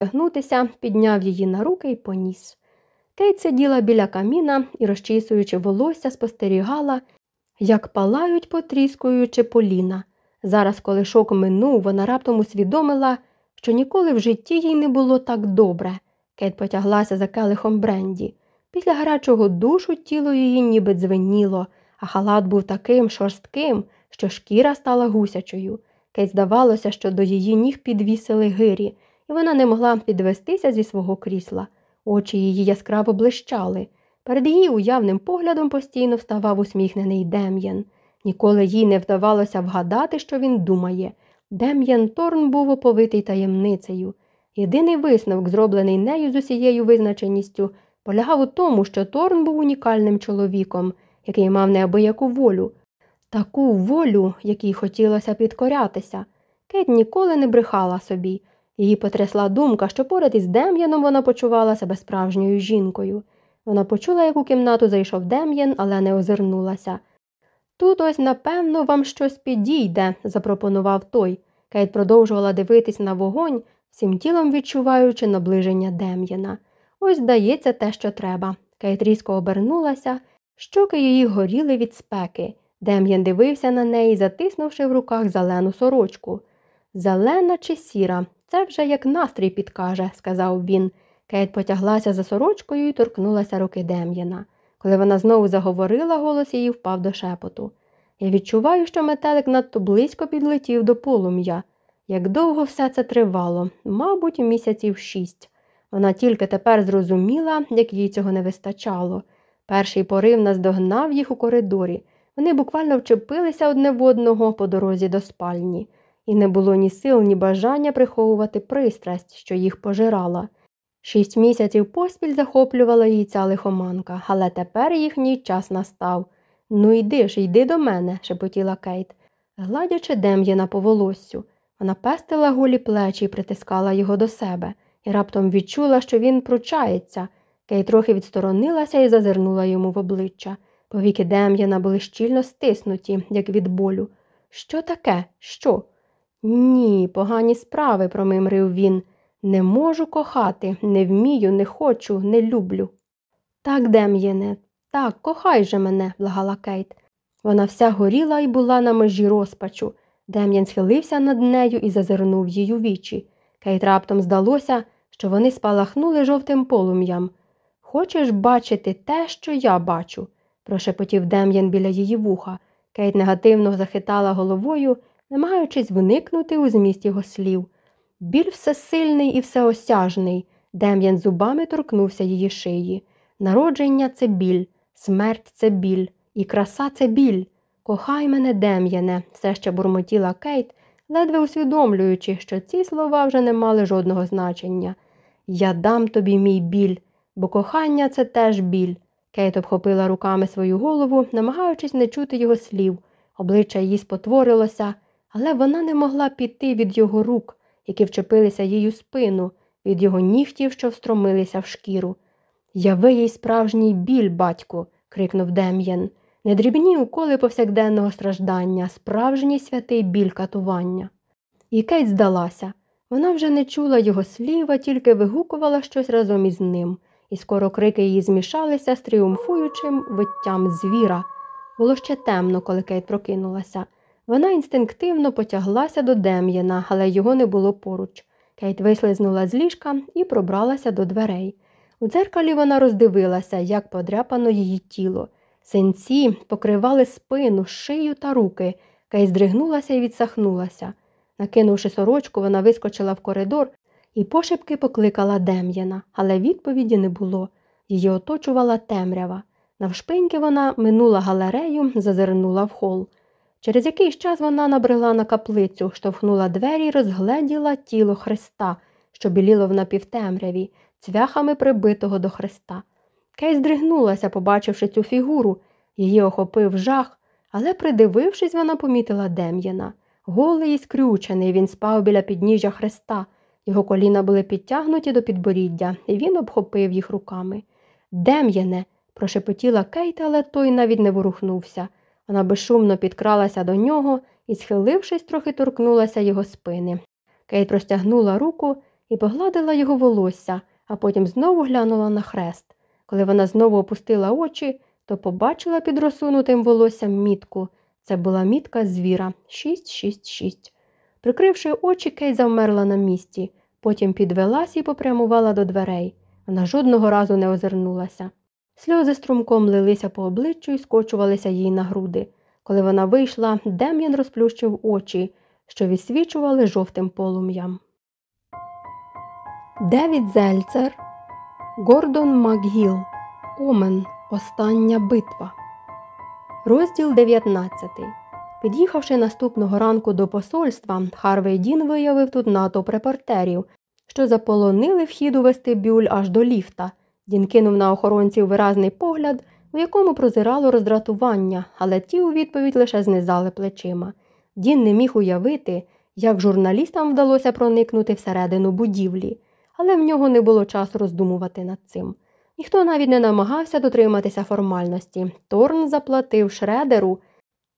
гнутися, підняв її на руки і поніс. Кейт сиділа біля каміна і, розчісуючи волосся, спостерігала, як палають, потріскуючи поліна. Зараз, коли шок минув, вона раптом усвідомила, що ніколи в житті їй не було так добре. Кейт потяглася за келихом Бренді. Після гарячого душу тіло її ніби дзвеніло, а халат був таким шорстким, що шкіра стала гусячою. Кейт здавалося, що до її ніг підвісили гирі, і вона не могла підвестися зі свого крісла. Очі її яскраво блищали. Перед її уявним поглядом постійно вставав усміхнений Дем'ян. Ніколи їй не вдавалося вгадати, що він думає. Дем'ян Торн був оповитий таємницею. Єдиний висновок, зроблений нею з усією визначеністю, полягав у тому, що Торн був унікальним чоловіком, який мав неабияку волю, таку волю, якій хотілося підкорятися. Кет ніколи не брехала собі. Її потрясла думка, що поряд із Дем'яном вона почувала себе справжньою жінкою. Вона почула, як у кімнату зайшов Дем'ян, але не озирнулася. Тут ось, напевно, вам щось підійде, запропонував той. Кейт продовжувала дивитись на вогонь, всім тілом відчуваючи наближення Дем'яна. Ось здається те, що треба. Кейт різко обернулася, щоки її горіли від спеки. Дем'ян дивився на неї, затиснувши в руках зелену сорочку. Зелена чи сіра, це вже як настрій підкаже, сказав він. Кейт потяглася за сорочкою і торкнулася руки Дем'яна. Коли вона знову заговорила, голос її впав до шепоту. Я відчуваю, що метелик надто близько підлетів до полум'я. Як довго все це тривало, мабуть, місяців шість. Вона тільки тепер зрозуміла, як їй цього не вистачало. Перший порив наздогнав їх у коридорі. Вони буквально вчепилися одне в одного по дорозі до спальні, і не було ні сил, ні бажання приховувати пристрасть, що їх пожирала. Шість місяців поспіль захоплювала їй ця лихоманка, але тепер їхній час настав. Ну йди ж, йди до мене, шепотіла Кейт, гладячи Дем'яна по волоссю. Вона пестила голі плечі і притискала його до себе, і раптом відчула, що він пручається. Кейт трохи відсторонилася і зазирнула йому в обличчя. Повіки Дем'яна були щільно стиснуті, як від болю. Що таке? Що? Ні, погані справи, промимрив він. Не можу кохати, не вмію, не хочу, не люблю. Так, Дем'єне, так, кохай же мене, благала Кейт. Вона вся горіла і була на межі розпачу. Дем'ян схилився над нею і зазирнув їй у вічі. Кейт раптом здалося, що вони спалахнули жовтим полум'ям. Хочеш бачити те, що я бачу? прошепотів Дем'ян біля її вуха. Кейт негативно захитала головою, намагаючись вникнути у зміст його слів. Біль всесильний і всеосяжний. Дем'ян зубами торкнувся її шиї. Народження це біль, смерть це біль, і краса це біль. Кохай мене, Дем'яне, все ще бурмотіла Кейт, ледве усвідомлюючи, що ці слова вже не мали жодного значення. Я дам тобі мій біль, бо кохання це теж біль. Кейт обхопила руками свою голову, намагаючись не чути його слів. Обличчя її спотворилося, але вона не могла піти від його рук які вчепилися їй у спину, від його нігтів, що встромилися в шкіру. Яви їй справжній біль, батьку, крикнув Дем'ян. Не дрібні уколи повсякденного страждання, справжній святий біль катування. І Кейт здалася. Вона вже не чула його слів, а тільки вигукувала щось разом із ним, і скоро крики її змішалися з тріумфуючим виттям звіра. Було ще темно, коли Кейт прокинулася. Вона інстинктивно потяглася до Дем'яна, але його не було поруч. Кейт вислизнула з ліжка і пробралася до дверей. У дзеркалі вона роздивилася, як подряпано її тіло. Синці покривали спину, шию та руки. Кейт здригнулася і відсахнулася. Накинувши сорочку, вона вискочила в коридор і пошепки покликала Дем'яна, але відповіді не було. Її оточувала темрява. Навшпиньки вона минула галерею, зазирнула в хол. Через якийсь час вона набрела на каплицю, штовхнула двері і розгледіла тіло Христа, що біліло в напівтемряві, цвяхами прибитого до Христа. Кей здригнулася, побачивши цю фігуру. Її охопив жах, але, придивившись, вона помітила Дем'яна. Голий і скрючений, він спав біля підніжжя Христа. Його коліна були підтягнуті до підборіддя, і він обхопив їх руками. Дем'яне, прошепотіла Кейт, але той навіть не ворухнувся. Вона безшумно підкралася до нього і, схилившись, трохи торкнулася його спини. Кейт простягнула руку і погладила його волосся, а потім знову глянула на хрест. Коли вона знову опустила очі, то побачила під розсунутим волоссям мітку. Це була мітка звіра 666. Прикривши очі, Кей завмерла на місці, потім підвелась і попрямувала до дверей. Вона жодного разу не озирнулася. Сльози струмком лилися по обличчю і скочувалися їй на груди. Коли вона вийшла, Дем'ян розплющив очі, що відсвічували жовтим полум'ям. Девід Зельцер, Гордон Макгіл, Омен. Остання битва. Розділ 19. Під'їхавши наступного ранку до посольства, Харвей Дін виявив тут натовп репортерів, що заполонили вхід у вестибюль аж до ліфта. Дін кинув на охоронців виразний погляд, у якому прозирало роздратування, але ті у відповідь лише знизали плечима. Дін не міг уявити, як журналістам вдалося проникнути всередину будівлі, але в нього не було часу роздумувати над цим. Ніхто навіть не намагався дотриматися формальності. Торн заплатив шредеру,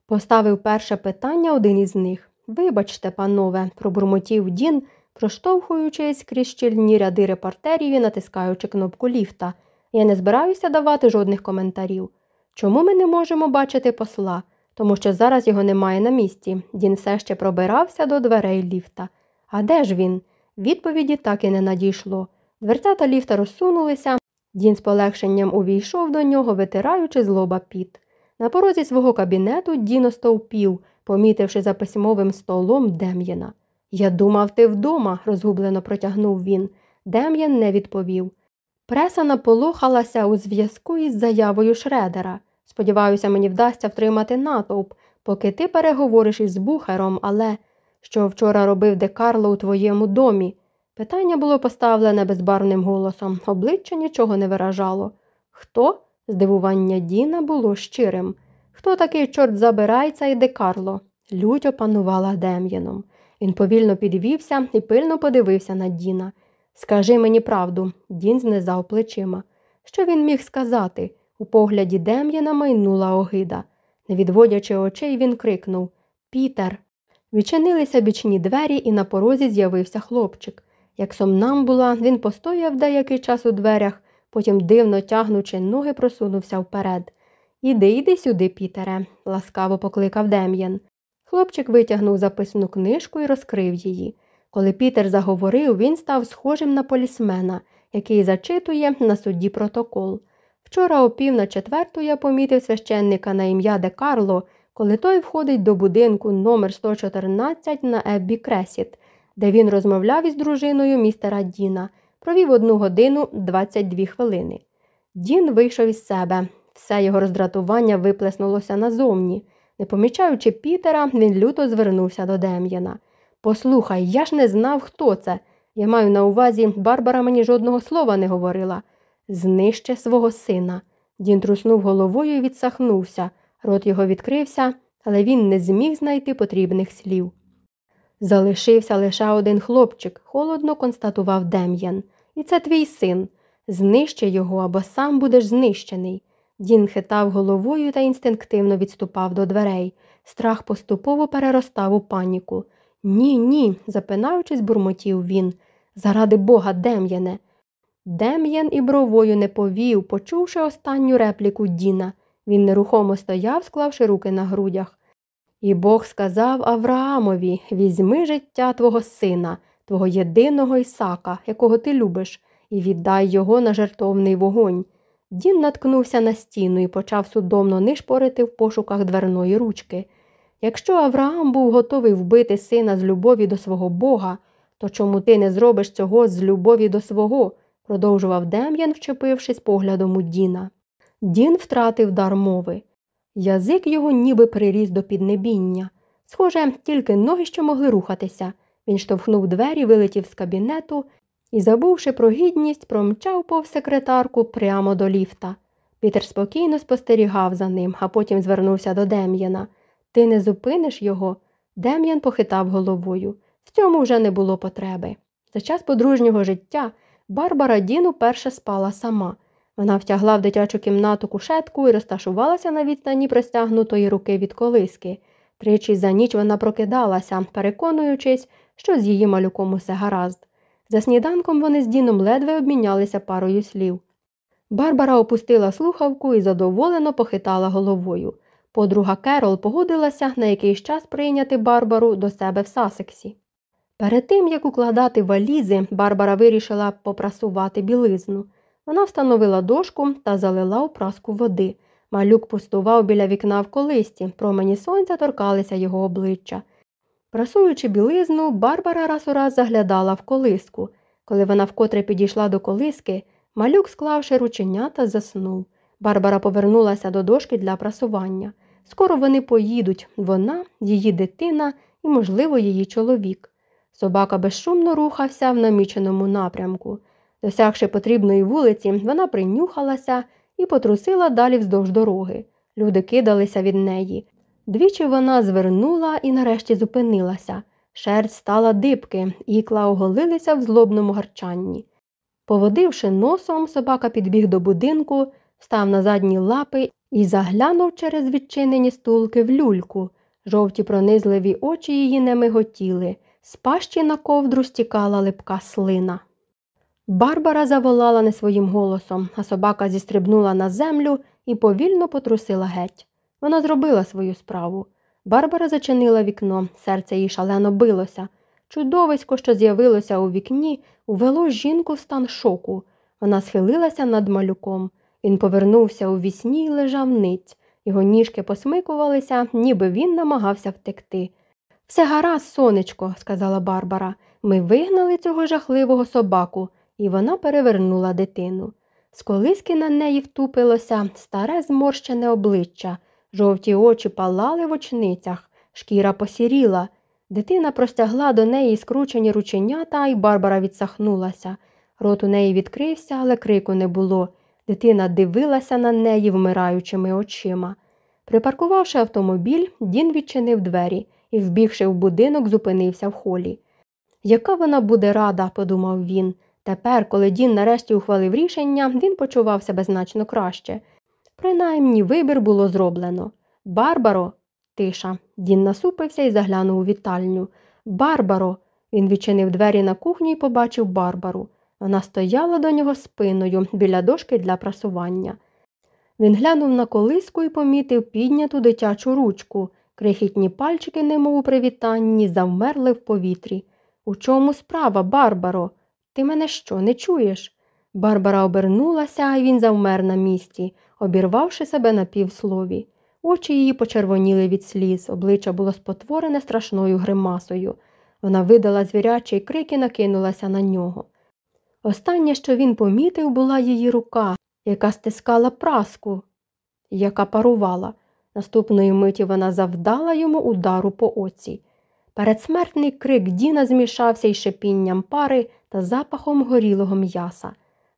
поставив перше питання один із них. Вибачте, панове, пробурмотів Дін, проштовхуючись крізь щільні ряди репортерів і натискаючи кнопку ліфта. Я не збираюся давати жодних коментарів. Чому ми не можемо бачити посла? Тому що зараз його немає на місці. Дін все ще пробирався до дверей ліфта. А де ж він? Відповіді так і не надійшло. Дверцята ліфта розсунулися, Дін з полегшенням увійшов до нього, витираючи з лоба піт. На порозі свого кабінету Діно стовпів, помітивши за письмовим столом Дем'яна. Я думав, ти вдома, розгублено протягнув він. Дем'ян не відповів. Преса наполохалася у зв'язку із заявою Шредера. Сподіваюся, мені вдасться втримати натовп, поки ти переговориш із бухером, але що вчора робив Декарло у твоєму домі? Питання було поставлене безбарвним голосом, обличчя нічого не виражало. Хто? Здивування Діна було щирим. Хто такий чорт забирається і Декарло? Лють опанувала Дем'яном. Він повільно підвівся і пильно подивився на Діна. Скажи мені правду, Дін знизав плечима. Що він міг сказати? У погляді Дем'яна майнула огида. Не відводячи очей, він крикнув Пітер. Відчинилися бічні двері, і на порозі з'явився хлопчик. Як сомнамбула, він постояв деякий час у дверях, потім, дивно тягнучи ноги, просунувся вперед. Іди, іди сюди, Пітере, ласкаво покликав Дем'ян. Хлопчик витягнув записну книжку і розкрив її. Коли Пітер заговорив, він став схожим на полісмена, який зачитує на судді протокол. Вчора о пів на четверту я помітив священника на ім'я Де Карло, коли той входить до будинку номер 114 на Еббі Кресіт де він розмовляв із дружиною містера Діна, провів одну годину 22 хвилини. Дін вийшов із себе, все його роздратування виплеснулося назовні. Не помічаючи Пітера, він люто звернувся до Дем'яна. Послухай, я ж не знав, хто це. Я маю на увазі, Барбара мені жодного слова не говорила. Знище свого сина. Дін труснув головою і відсахнувся. Рот його відкрився, але він не зміг знайти потрібних слів. Залишився лише один хлопчик, холодно констатував Дем'ян. І це твій син. Знищи його або сам будеш знищений. Дін хитав головою та інстинктивно відступав до дверей. Страх поступово переростав у паніку. Ні, ні, запинаючись, бурмотів він. Заради бога, Дем'яне. Дем'ян і бровою не повів, почувши останню репліку Діна. Він нерухомо стояв, склавши руки на грудях. І Бог сказав Авраамові візьми життя твого сина, твого єдиного Ісака, якого ти любиш, і віддай його на жертовний вогонь. Дін наткнувся на стіну і почав судомно нишпорити в пошуках дверної ручки. Якщо Авраам був готовий вбити сина з любові до свого Бога, то чому ти не зробиш цього з любові до свого? продовжував Дем'ян, вчепившись поглядом у Діна. Дін втратив дар мови. Язик його ніби приріс до піднебіння. Схоже, тільки ноги що могли рухатися. Він штовхнув двері, вилетів з кабінету і, забувши про гідність, промчав пов секретарку прямо до ліфта. Пітер спокійно спостерігав за ним, а потім звернувся до Дем'яна. Ти не зупиниш його? Дем'ян похитав головою. В цьому вже не було потреби. За час подружнього життя Барбара Діну перша спала сама. Вона втягла в дитячу кімнату кушетку і розташувалася на відстані простягнутої руки від колиски. Тричі за ніч вона прокидалася, переконуючись, що з її малюком усе гаразд. За сніданком вони з Діном ледве обмінялися парою слів. Барбара опустила слухавку і задоволено похитала головою. Подруга Керол погодилася на якийсь час прийняти Барбару до себе в Сасексі. Перед тим, як укладати валізи, Барбара вирішила попрасувати білизну. Вона встановила дошку та залила у праску води. Малюк пустував біля вікна в колисті, промені сонця торкалися його обличчя. Прасуючи білизну, Барбара раз у раз заглядала в колиску. Коли вона вкотре підійшла до колиски, малюк, склавши рученята, заснув. Барбара повернулася до дошки для прасування. Скоро вони поїдуть вона, її дитина і, можливо, її чоловік. Собака безшумно рухався в наміченому напрямку. Досягши потрібної вулиці, вона принюхалася і потрусила далі вздовж дороги. Люди кидалися від неї. Двічі вона звернула і нарешті зупинилася. Шерсть стала дибки, ікла оголилися в злобному гарчанні. Поводивши носом, собака підбіг до будинку, став на задні лапи і заглянув через відчинені стулки в люльку. Жовті пронизливі очі її не миготіли, з пащі на ковдру стікала липка слина. Барбара заволала не своїм голосом, а собака зістрибнула на землю і повільно потрусила геть. Вона зробила свою справу. Барбара зачинила вікно, серце їй шалено билося. Чудовисько, що з'явилося у вікні, увело жінку в стан шоку. Вона схилилася над малюком. Він повернувся у вісні і лежав ниць. Його ніжки посмикувалися, ніби він намагався втекти. Все гаразд, сонечко, сказала Барбара. Ми вигнали цього жахливого собаку, і вона перевернула дитину. З колиски на неї втупилося старе зморщене обличчя, жовті очі палали в очницях, шкіра посіріла. Дитина простягла до неї скручені рученята, і Барбара відсахнулася. Рот у неї відкрився, але крику не було. Дитина дивилася на неї вмираючими очима. Припаркувавши автомобіль, Дін відчинив двері і, вбігши в будинок, зупинився в холі. Яка вона буде рада, подумав він. Тепер, коли Дін нарешті ухвалив рішення, він почував себе значно краще. Принаймні вибір було зроблено. Барбаро, тиша. Дін насупився і заглянув у вітальню. Барбаро. Він відчинив двері на кухню і побачив Барбару. Вона стояла до нього спиною біля дошки для прасування. Він глянув на колиску і помітив підняту дитячу ручку. Крихітні пальчики, немов у привітанні, завмерли в повітрі. У чому справа, Барбаро? Ти мене що, не чуєш? Барбара обернулася, і він завмер на місці, обірвавши себе на півслові. Очі її почервоніли від сліз, обличчя було спотворене страшною гримасою. Вона видала звірячий крик і накинулася на нього. Останнє, що він помітив, була її рука, яка стискала праску, яка парувала. Наступної миті вона завдала йому удару по оці. Передсмертний крик Діна змішався із шипінням пари та запахом горілого м'яса.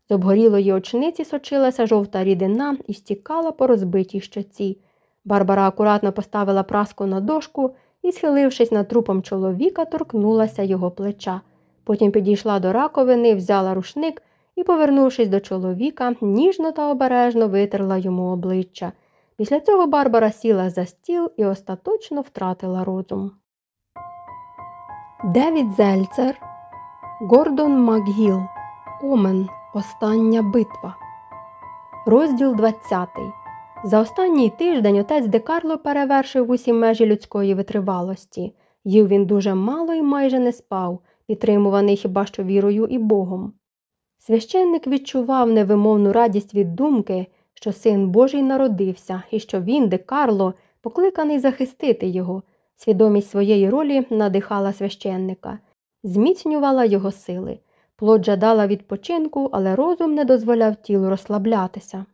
З обгорілої очниці сочилася жовта рідина і стікала по розбитій щоці. Барбара акуратно поставила праску на дошку і, схилившись над трупом чоловіка, торкнулася його плеча. Потім підійшла до раковини, взяла рушник і, повернувшись до чоловіка, ніжно та обережно витерла йому обличчя. Після цього Барбара сіла за стіл і остаточно втратила розум. Девід Зельцер, Гордон Макгіл, Омен. Остання битва. Розділ 20. За останній тиждень отець Декарло перевершив усі межі людської витривалості. Їв він дуже мало і майже не спав, підтримуваний хіба що вірою і Богом. Священник відчував невимовну радість від думки, що син Божий народився і що він, Декарло, покликаний захистити його. Свідомість своєї ролі надихала священника, зміцнювала його сили. Плод жадала відпочинку, але розум не дозволяв тілу розслаблятися.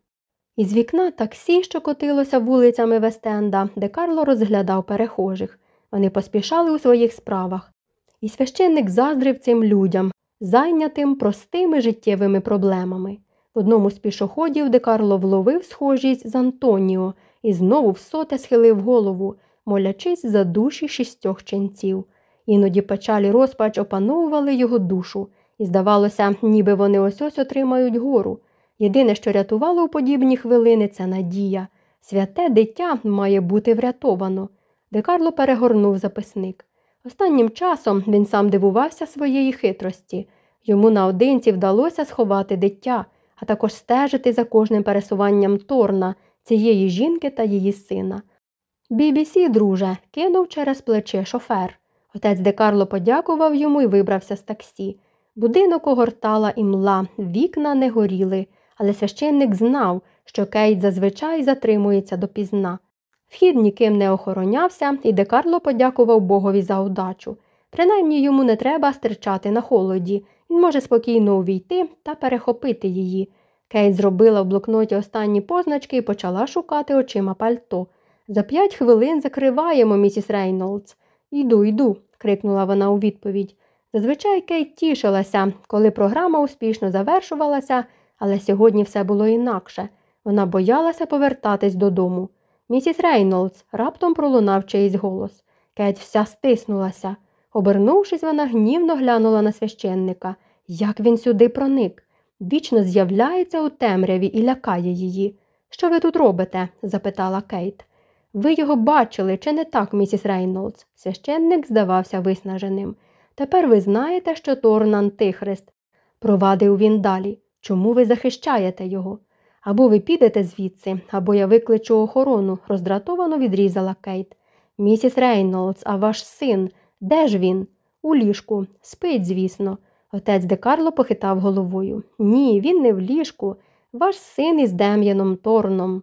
Із вікна таксі, що котилося вулицями Вестенда, де Карло розглядав перехожих. Вони поспішали у своїх справах. І священник заздрив цим людям, зайнятим простими життєвими проблемами. В одному з пішоходів, де Карло вловив схожість з Антоніо і знову всоте схилив голову, молячись за душі шістьох ченців. Іноді печалі розпач опановували його душу, і здавалося, ніби вони ось ось отримають гору. Єдине, що рятувало у подібні хвилини, це надія. Святе дитя має бути врятовано. Декарло перегорнув записник. Останнім часом він сам дивувався своєї хитрості. Йому наодинці вдалося сховати дитя, а також стежити за кожним пересуванням Торна, цієї жінки та її сина. Бібісі, друже, кинув через плече шофер. Отець Декарло подякував йому і вибрався з таксі. Будинок огортала імла, вікна не горіли, але священник знав, що Кейт зазвичай затримується допізна. Вхід ніким не охоронявся, і Декарло подякував Богові за удачу. Принаймні йому не треба стирчати на холоді, він може спокійно увійти та перехопити її. Кейт зробила в блокноті останні позначки і почала шукати очима пальто. За п'ять хвилин закриваємо, місіс Рейнолдс. Йду, йду, крикнула вона у відповідь. Зазвичай Кейт тішилася, коли програма успішно завершувалася, але сьогодні все було інакше. Вона боялася повертатись додому. Місіс Рейнолдс раптом пролунав чийсь голос. Кейт вся стиснулася. Обернувшись, вона гнівно глянула на священника. Як він сюди проник? Вічно з'являється у темряві і лякає її. Що ви тут робите? запитала Кейт. Ви його бачили, чи не так, місіс Рейнолдс? Священник здавався виснаженим. Тепер ви знаєте, що Торн антихрист. Провадив він далі. Чому ви захищаєте його? Або ви підете звідси, або я викличу охорону, роздратовано відрізала Кейт. Місіс Рейнолдс, а ваш син, де ж він? У ліжку. Спить, звісно. Отець Декарло похитав головою. Ні, він не в ліжку. Ваш син із Дем'яном Торном.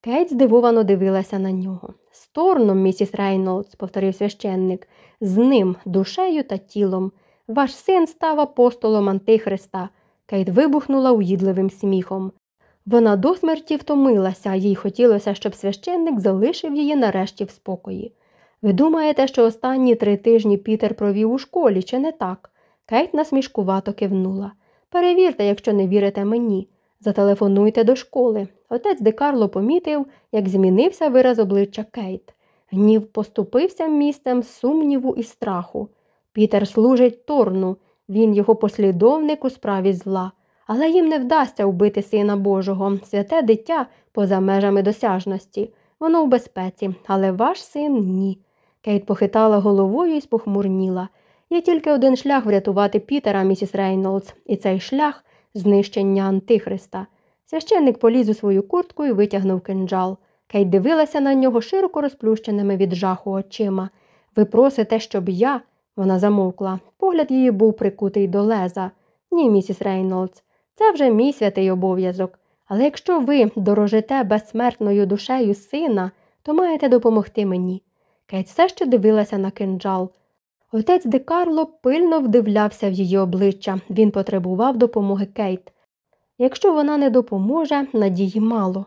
Кейт здивовано дивилася на нього. З місіс Рейнолдс, повторив священник, з ним, душею та тілом. Ваш син став апостолом Антихриста. Кейт вибухнула уїдливим сміхом. Вона до смерті втомилася, їй хотілося, щоб священник залишив її нарешті в спокої. Ви думаєте, що останні три тижні Пітер провів у школі, чи не так? Кейт насмішкувато кивнула. Перевірте, якщо не вірите мені. Зателефонуйте до школи. Отець Декарло помітив, як змінився вираз обличчя Кейт. Гнів поступився місцем сумніву і страху. Пітер служить Торну, він його послідовник у справі зла, але їм не вдасться вбити Сина Божого, святе дитя поза межами досяжності. Воно в безпеці, але ваш син ні. Кейт похитала головою і спохмурніла. Є тільки один шлях врятувати Пітера, місіс Рейнолдс, і цей шлях знищення Антихриста. Священник поліз у свою куртку і витягнув кинджал. Кейт дивилася на нього широко розплющеними від жаху очима. Ви просите, щоб я. Вона замовкла. Погляд її був прикутий до леза. Ні, місіс Рейнолдс, це вже мій святий обов'язок. Але якщо ви дорожите безсмертною душею сина, то маєте допомогти мені. Кейт все ще дивилася на кинджал. Отець Декарло пильно вдивлявся в її обличчя, він потребував допомоги Кейт. Якщо вона не допоможе, надії мало.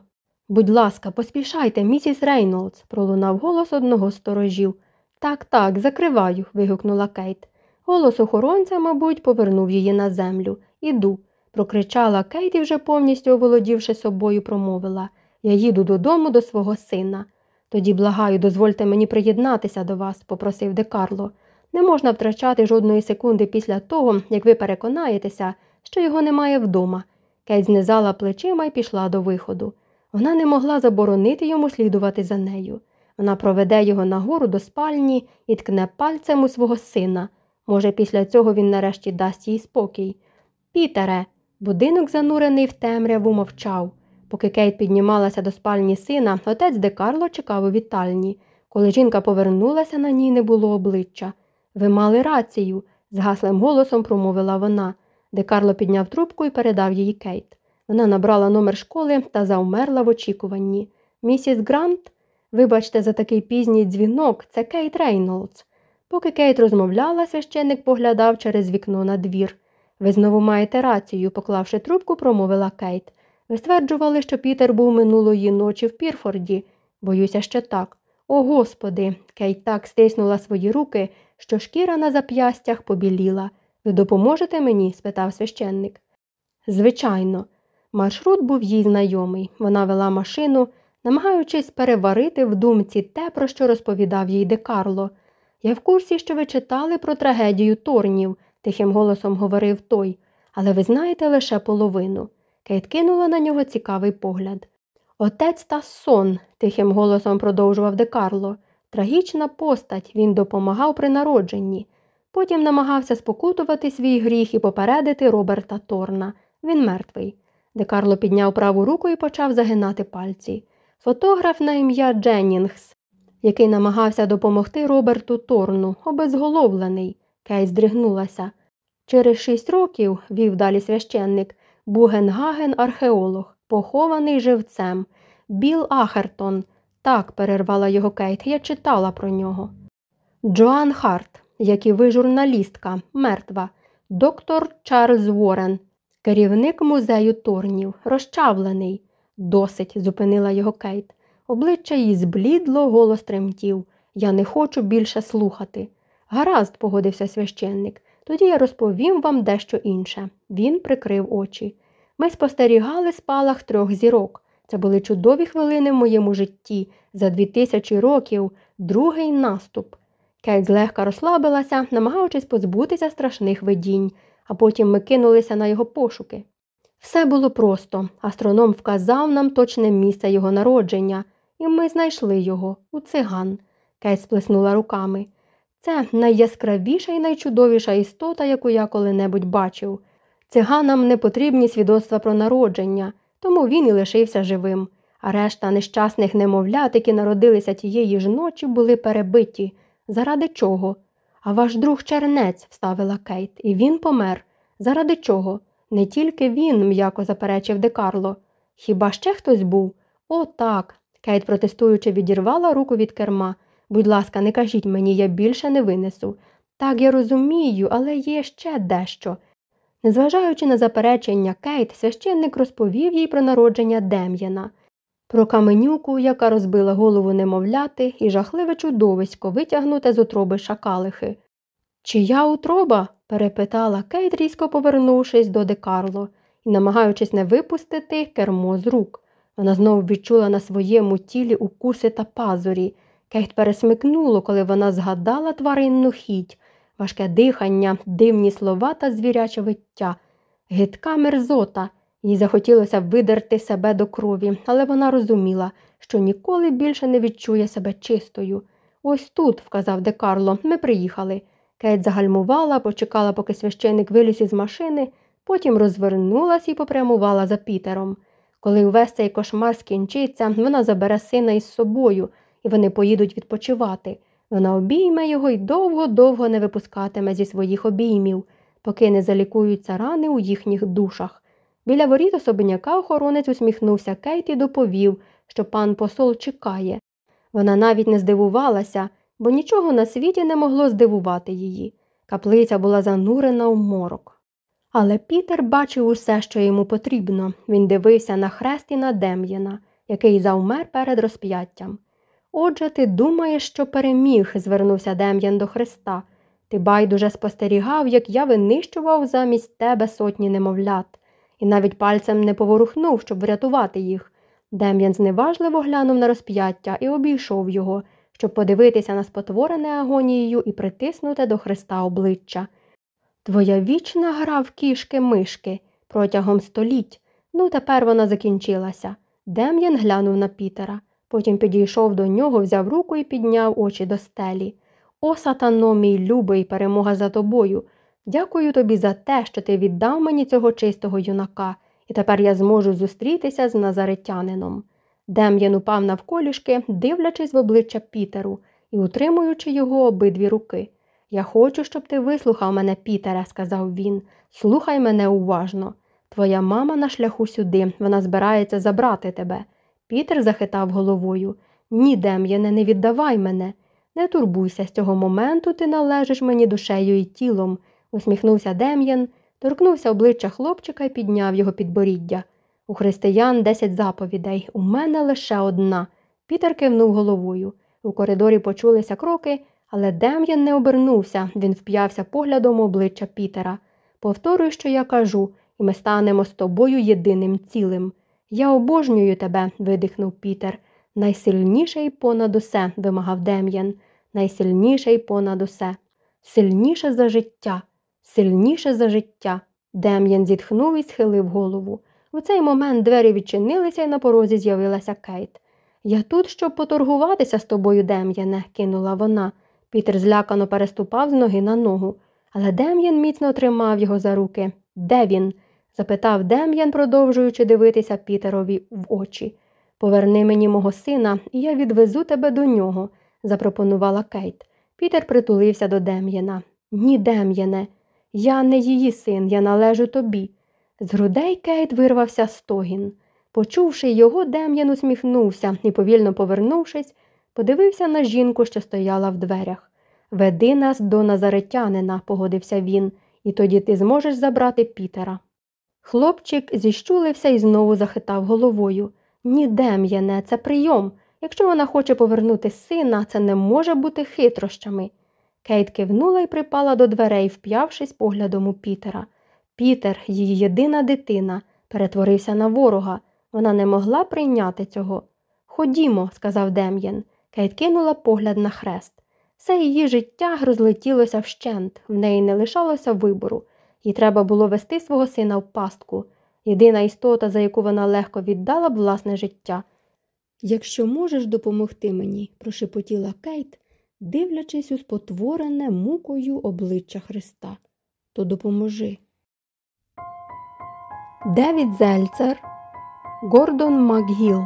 Будь ласка, поспішайте, місіс Рейнолдс, пролунав голос одного з сторожів. Так, так, закриваю. вигукнула Кейт. Голос охоронця, мабуть, повернув її на землю. Іду. прокричала Кейт і вже повністю оволодівши собою, промовила Я їду додому до свого сина. Тоді, благаю, дозвольте мені приєднатися до вас, попросив Декарло. Не можна втрачати жодної секунди після того, як ви переконаєтеся, що його немає вдома. Кейт знизала плечима і пішла до виходу. Вона не могла заборонити йому слідувати за нею. Вона проведе його нагору до спальні і ткне пальцем у свого сина. Може, після цього він нарешті дасть їй спокій. Пітере, будинок, занурений в темряву, мовчав. Поки Кейт піднімалася до спальні сина, отець Декарло чекав у вітальні. Коли жінка повернулася, на ній не було обличчя. Ви мали рацію, згаслим голосом промовила вона. Декарло підняв трубку і передав її Кейт. Вона набрала номер школи та завмерла в очікуванні. Місіс Грант, вибачте, за такий пізній дзвінок, це Кейт Рейнолдс. Поки Кейт розмовляла, священник поглядав через вікно на двір. Ви знову маєте рацію, поклавши трубку, промовила Кейт. Ви стверджували, що Пітер був минулої ночі в Пірфорді. Боюся, що так. О, Господи, Кейт так стиснула свої руки, що шкіра на зап'ястях побіліла. Ви допоможете мені? спитав священник. Звичайно, маршрут був їй знайомий. Вона вела машину, намагаючись переварити в думці те, про що розповідав їй Декарло. Я в курсі, що ви читали про трагедію Торнів, тихим голосом говорив той, але ви знаєте лише половину. Кейт кинула на нього цікавий погляд. Отець та сон, тихим голосом продовжував Декарло. Трагічна постать, він допомагав при народженні. Потім намагався спокутувати свій гріх і попередити Роберта Торна. Він мертвий. Декарло підняв праву руку і почав загинати пальці. Фотограф на ім'я Дженнінгс, який намагався допомогти Роберту Торну, обезголовлений. Кейт здригнулася. Через шість років, вів далі священник, Бугенгаген археолог, похований живцем. Біл Ахертон. Так, перервала його Кейт, я читала про нього. Джоан Харт, як і ви журналістка, мертва, доктор Чарльз Уоррен, керівник музею Торнів, розчавлений. Досить, зупинила його Кейт. Обличчя їй зблідло, голос тремтів. Я не хочу більше слухати. Гаразд, погодився священник. Тоді я розповім вам дещо інше. Він прикрив очі. Ми спостерігали спалах трьох зірок. Це були чудові хвилини в моєму житті. За дві тисячі років другий наступ. Кейт злегка розслабилася, намагаючись позбутися страшних видінь, а потім ми кинулися на його пошуки. Все було просто. Астроном вказав нам точне місце його народження, і ми знайшли його у циган. Кейт сплеснула руками. Це найяскравіша і найчудовіша істота, яку я коли-небудь бачив. Циганам не потрібні свідоцтва про народження, тому він і лишився живим, а решта нещасних немовлят, які народилися тієї ж ночі, були перебиті. Заради чого? А ваш друг чернець, вставила Кейт, і він помер. Заради чого? Не тільки він, м'яко заперечив Декарло. Хіба ще хтось був? О, так. Кейт, протестуючи, відірвала руку від керма. Будь ласка, не кажіть мені, я більше не винесу. Так, я розумію, але є ще дещо. Незважаючи на заперечення Кейт, священник розповів їй про народження Дем'яна, про каменюку, яка розбила голову немовляти, і жахливе чудовисько, витягнуте з утроби шакалихи. Чия утроба? перепитала Кейт, різко повернувшись до Декарло і намагаючись не випустити кермо з рук. Вона знову відчула на своєму тілі укуси та пазурі. Кейт пересмикнуло, коли вона згадала тваринну хіть, важке дихання, дивні слова та звіряче виття. Гидка мерзота. Їй захотілося видерти себе до крові, але вона розуміла, що ніколи більше не відчує себе чистою. Ось тут, вказав Декарло, ми приїхали. Кейт загальмувала, почекала, поки священик виліз із машини, потім розвернулась і попрямувала за Пітером. Коли увесь цей кошмар скінчиться, вона забере сина із собою, і вони поїдуть відпочивати. Вона обійме його і довго-довго не випускатиме зі своїх обіймів, поки не залікуються рани у їхніх душах. Біля воріт особняка охоронець усміхнувся Кейт і доповів, що пан посол чекає. Вона навіть не здивувалася, бо нічого на світі не могло здивувати її. Каплиця була занурена у морок. Але Пітер бачив усе, що йому потрібно. Він дивився на хрест і на Дем'яна, який завмер перед розп'яттям. Отже, ти думаєш, що переміг, звернувся Дем'ян до Христа. Ти байдуже спостерігав, як я винищував замість тебе сотні немовлят, і навіть пальцем не поворухнув, щоб врятувати їх. Дем'ян зневажливо глянув на розп'яття і обійшов його, щоб подивитися на спотворене агонією і притиснути до Христа обличчя. Твоя вічна гра в кішки мишки протягом століть. Ну, тепер вона закінчилася. Дем'ян глянув на Пітера. Потім підійшов до нього, взяв руку і підняв очі до стелі. О, сатано, мій любий, перемога за тобою. Дякую тобі за те, що ти віддав мені цього чистого юнака, і тепер я зможу зустрітися з назаретянином. Дем'ян упав навколішки, дивлячись в обличчя Пітеру і утримуючи його обидві руки. Я хочу, щоб ти вислухав мене, Пітере, сказав він. Слухай мене уважно. Твоя мама на шляху сюди, вона збирається забрати тебе. Пітер захитав головою. Ні, Дем'яне, не віддавай мене. Не турбуйся, з цього моменту ти належиш мені душею і тілом, усміхнувся Дем'ян, торкнувся обличчя хлопчика і підняв його підборіддя. У християн десять заповідей, у мене лише одна. Пітер кивнув головою. У коридорі почулися кроки, але Дем'ян не обернувся, він вп'явся поглядом обличчя Пітера. Повторюй, що я кажу, і ми станемо з тобою єдиним цілим. Я обожнюю тебе, видихнув Пітер. Найсильніший понад усе, вимагав Дем'ян, найсильніший понад усе. Сильніше за життя, сильніше за життя. Дем'ян зітхнув і схилив голову. У цей момент двері відчинилися і на порозі з'явилася Кейт. Я тут, щоб поторгуватися з тобою, Дем'яне, кинула вона. Пітер злякано переступав з ноги на ногу, але Дем'ян міцно тримав його за руки. Де він? Запитав Дем'ян, продовжуючи дивитися Пітерові в очі. Поверни мені мого сина, і я відвезу тебе до нього, запропонувала Кейт. Пітер притулився до Дем'яна. Ні, Дем'яне, я не її син, я належу тобі. З грудей Кейт вирвався стогін. Почувши його, Дем'ян усміхнувся і, повільно повернувшись, подивився на жінку, що стояла в дверях. Веди нас до назаретянина, погодився він, і тоді ти зможеш забрати Пітера. Хлопчик зіщулився і знову захитав головою. Ні, Дем'яне, це прийом. Якщо вона хоче повернути сина, це не може бути хитрощами. Кейт кивнула і припала до дверей, вп'явшись поглядом у Пітера. Пітер, її єдина дитина, перетворився на ворога. Вона не могла прийняти цього. Ходімо, сказав Дем'ян. Кейт кинула погляд на хрест. Все її життя розлетілося вщент, в неї не лишалося вибору, їй треба було вести свого сина в пастку, єдина істота, за яку вона легко віддала б власне життя. Якщо можеш допомогти мені, прошепотіла Кейт, дивлячись у спотворене мукою обличчя Христа, то допоможи. Девід Зельцер, Гордон Макгіл,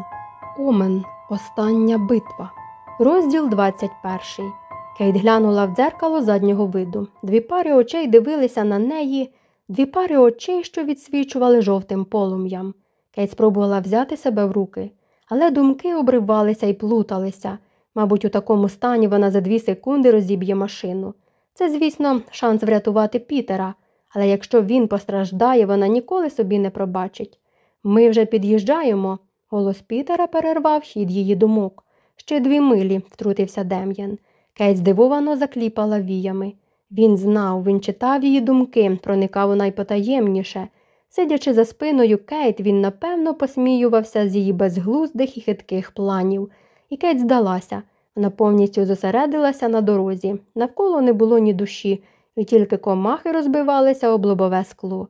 Омен. Остання битва. Розділ 21. Кейт глянула в дзеркало заднього виду. Дві пари очей дивилися на неї, дві пари очей, що відсвічували жовтим полум'ям. Кейт спробувала взяти себе в руки, але думки обривалися і плуталися. Мабуть, у такому стані вона за дві секунди розіб'є машину. Це, звісно, шанс врятувати Пітера, але якщо він постраждає, вона ніколи собі не пробачить. Ми вже під'їжджаємо. Голос Пітера перервав хід її думок. Ще дві милі, втрутився Дем'ян. Кейт здивовано закліпала віями. Він знав, він читав її думки, проникав у найпотаємніше. Сидячи за спиною Кейт, він напевно посміювався з її безглуздих і хитких планів. І Кейт здалася. Вона повністю зосередилася на дорозі. Навколо не було ні душі, і тільки комахи розбивалися об лобове скло.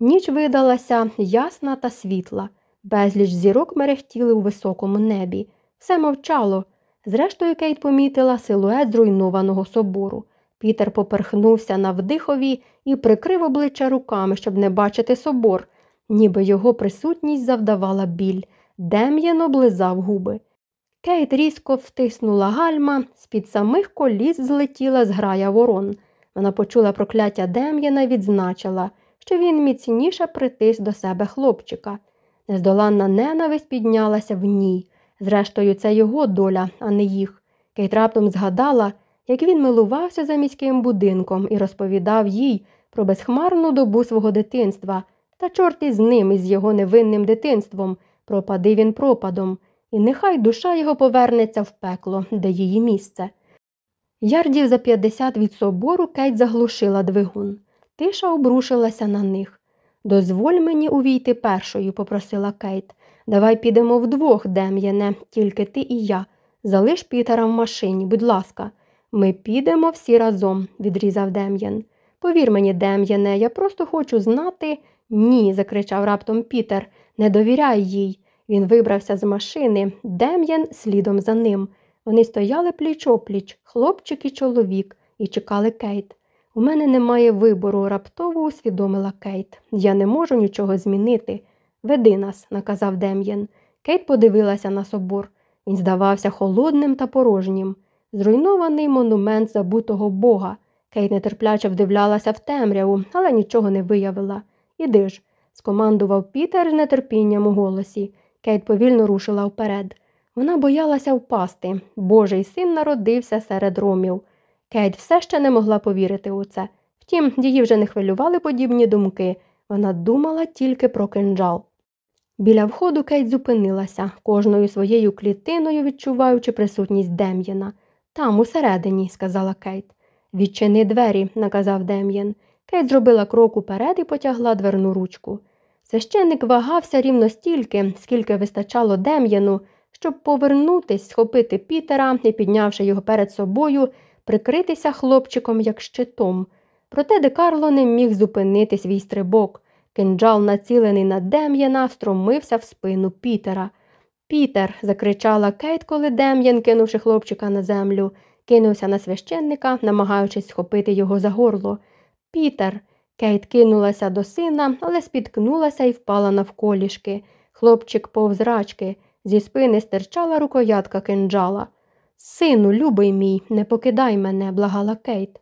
Ніч видалася ясна та світла. Безліч зірок мерехтіли у високому небі. Все мовчало. Зрештою, Кейт помітила силует зруйнованого собору. Пітер поперхнувся на вдихові і прикрив обличчя руками, щоб не бачити собор, ніби його присутність завдавала біль. Дем'ян облизав губи. Кейт різко втиснула гальма, з-під самих коліс злетіла зграя ворон. Вона почула прокляття Дем'яна і відзначила, що він міцніше притис до себе хлопчика. Нездоланна ненависть піднялася в ній. Зрештою, це його доля, а не їх. Кейт раптом згадала, як він милувався за міським будинком і розповідав їй про безхмарну добу свого дитинства, та чорт із ним, із його невинним дитинством, пропади він пропадом, і нехай душа його повернеться в пекло, де її місце. Ярдів за 50 від собору Кейт заглушила двигун. Тиша обрушилася на них. Дозволь мені увійти першою, попросила Кейт. Давай підемо вдвох, Дем'яне, тільки ти і я. Залиш Пітера в машині, будь ласка. Ми підемо всі разом, відрізав Дем'ян. Повір мені, Дем'яне, я просто хочу знати. Ні, закричав раптом Пітер, не довіряй їй. Він вибрався з машини, Дем'ян слідом за ним. Вони стояли пліч опліч, хлопчик і чоловік, і чекали Кейт. У мене немає вибору, раптово усвідомила Кейт. Я не можу нічого змінити. Веди нас, наказав Дем'ян. Кейт подивилася на собор. Він здавався холодним та порожнім. Зруйнований монумент забутого бога. Кейт нетерпляче вдивлялася в темряву, але нічого не виявила. Іди ж, скомандував Пітер з нетерпінням у голосі. Кейт повільно рушила вперед. Вона боялася впасти. Божий син народився серед ромів. Кейт все ще не могла повірити у це. Втім, її вже не хвилювали подібні думки. Вона думала тільки про кинджал. Біля входу Кейт зупинилася, кожною своєю клітиною відчуваючи присутність Дем'яна. Там, усередині, сказала Кейт. Відчини двері, наказав Дем'ян. Кейт зробила крок уперед і потягла дверну ручку. Священник вагався рівно стільки, скільки вистачало Дем'яну, щоб повернутись, схопити Пітера і, піднявши його перед собою, прикритися хлопчиком як щитом. Проте Декарло не міг зупинити свій стрибок. Кинджал, націлений на Дем'яна, встромився в спину Пітера. Пітер, закричала Кейт, коли Дем'ян, кинувши хлопчика на землю. кинувся на священника, намагаючись схопити його за горло. Пітер. Кейт кинулася до сина, але спіткнулася і впала навколішки. Хлопчик повз рачки, зі спини стирчала рукоятка кинджала. Сину, любий мій, не покидай мене, благала Кейт.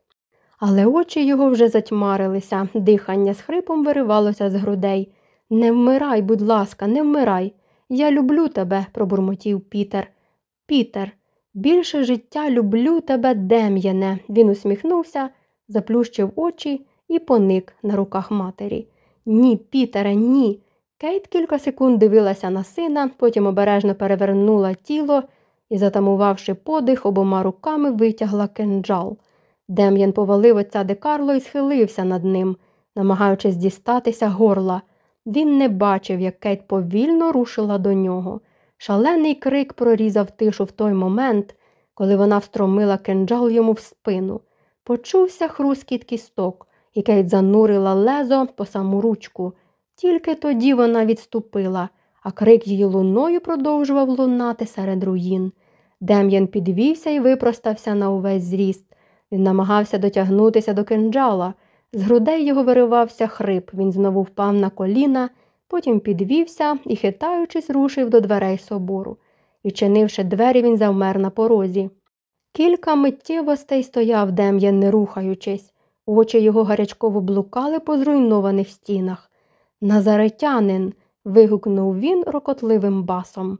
Але очі його вже затьмарилися, дихання з хрипом виривалося з грудей. Не вмирай, будь ласка, не вмирай. Я люблю тебе, пробурмотів Пітер. Пітер, більше життя люблю тебе, Дем'яне. Він усміхнувся, заплющив очі і поник на руках матері. Ні, Пітере, ні. Кейт кілька секунд дивилася на сина, потім обережно перевернула тіло і, затамувавши подих, обома руками витягла кинджал. Дем'ян повалив отця де Карло і схилився над ним, намагаючись дістатися горла. Він не бачив, як Кейт повільно рушила до нього. Шалений крик прорізав тишу в той момент, коли вона встромила кинджал йому в спину. Почувся хрускіт кісток, і Кейт занурила лезо по саму ручку. Тільки тоді вона відступила, а крик її луною продовжував лунати серед руїн. Дем'ян підвівся і випростався на увесь зріст. Він намагався дотягнутися до кинджала. З грудей його виривався хрип, він знову впав на коліна, потім підвівся і, хитаючись, рушив до дверей собору. Відчинивши двері, він завмер на порозі. Кілька миттєвостей стояв Дем'ян, не рухаючись, очі його гарячково блукали по зруйнованих стінах. Назаретянин. вигукнув він рокотливим басом.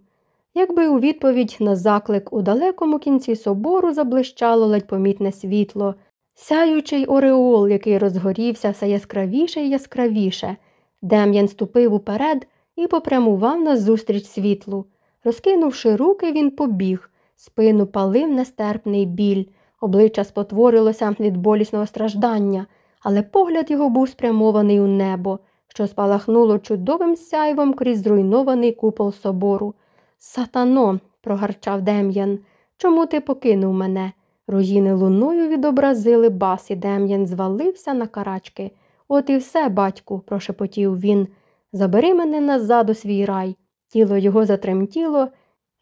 Якби у відповідь на заклик у далекому кінці собору заблищало ледь помітне світло, сяючий ореол, який розгорівся все яскравіше і яскравіше. Дем'ян ступив уперед і попрямував назустріч світлу. Розкинувши руки, він побіг, спину палив нестерпний біль, обличчя спотворилося від болісного страждання, але погляд його був спрямований у небо, що спалахнуло чудовим сяйвом крізь зруйнований купол собору. Сатано, прогарчав Дем'ян, чому ти покинув мене? Руїни луною відобразили бас, і Дем'ян звалився на карачки. От і все, батьку, прошепотів він. Забери мене назад у свій рай. Тіло його затремтіло,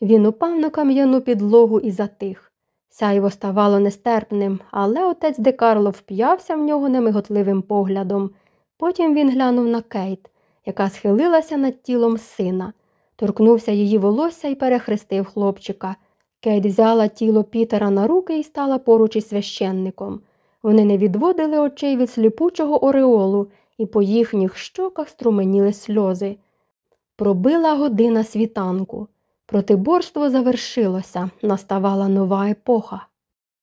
він упав на кам'яну підлогу і затих. Сяйво ставало нестерпним, але отець Декарло вп'явся в нього немиготливим поглядом. Потім він глянув на Кейт, яка схилилася над тілом сина. Торкнувся її волосся і перехрестив хлопчика. Кейт взяла тіло Пітера на руки і стала поруч із священником. Вони не відводили очей від сліпучого ореолу, і по їхніх щоках струменіли сльози. Пробила година світанку. Протиборство завершилося, наставала нова епоха.